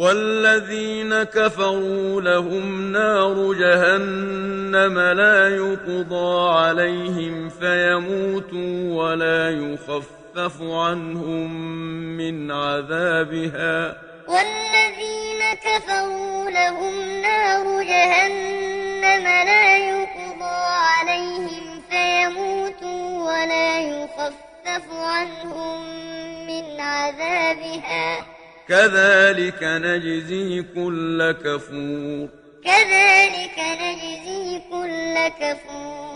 والذين كفروا لهم نار جهنم لا يقضى عليهم فيموتوا ولا يخفف عنهم من عذابها. والذين كفروا لهم نار جهنم لا يقضى عليهم فيموتوا ولا يخفف عنهم من عذابها. كذلك نجزي كل كفور. كذلك نجزي كل كفور.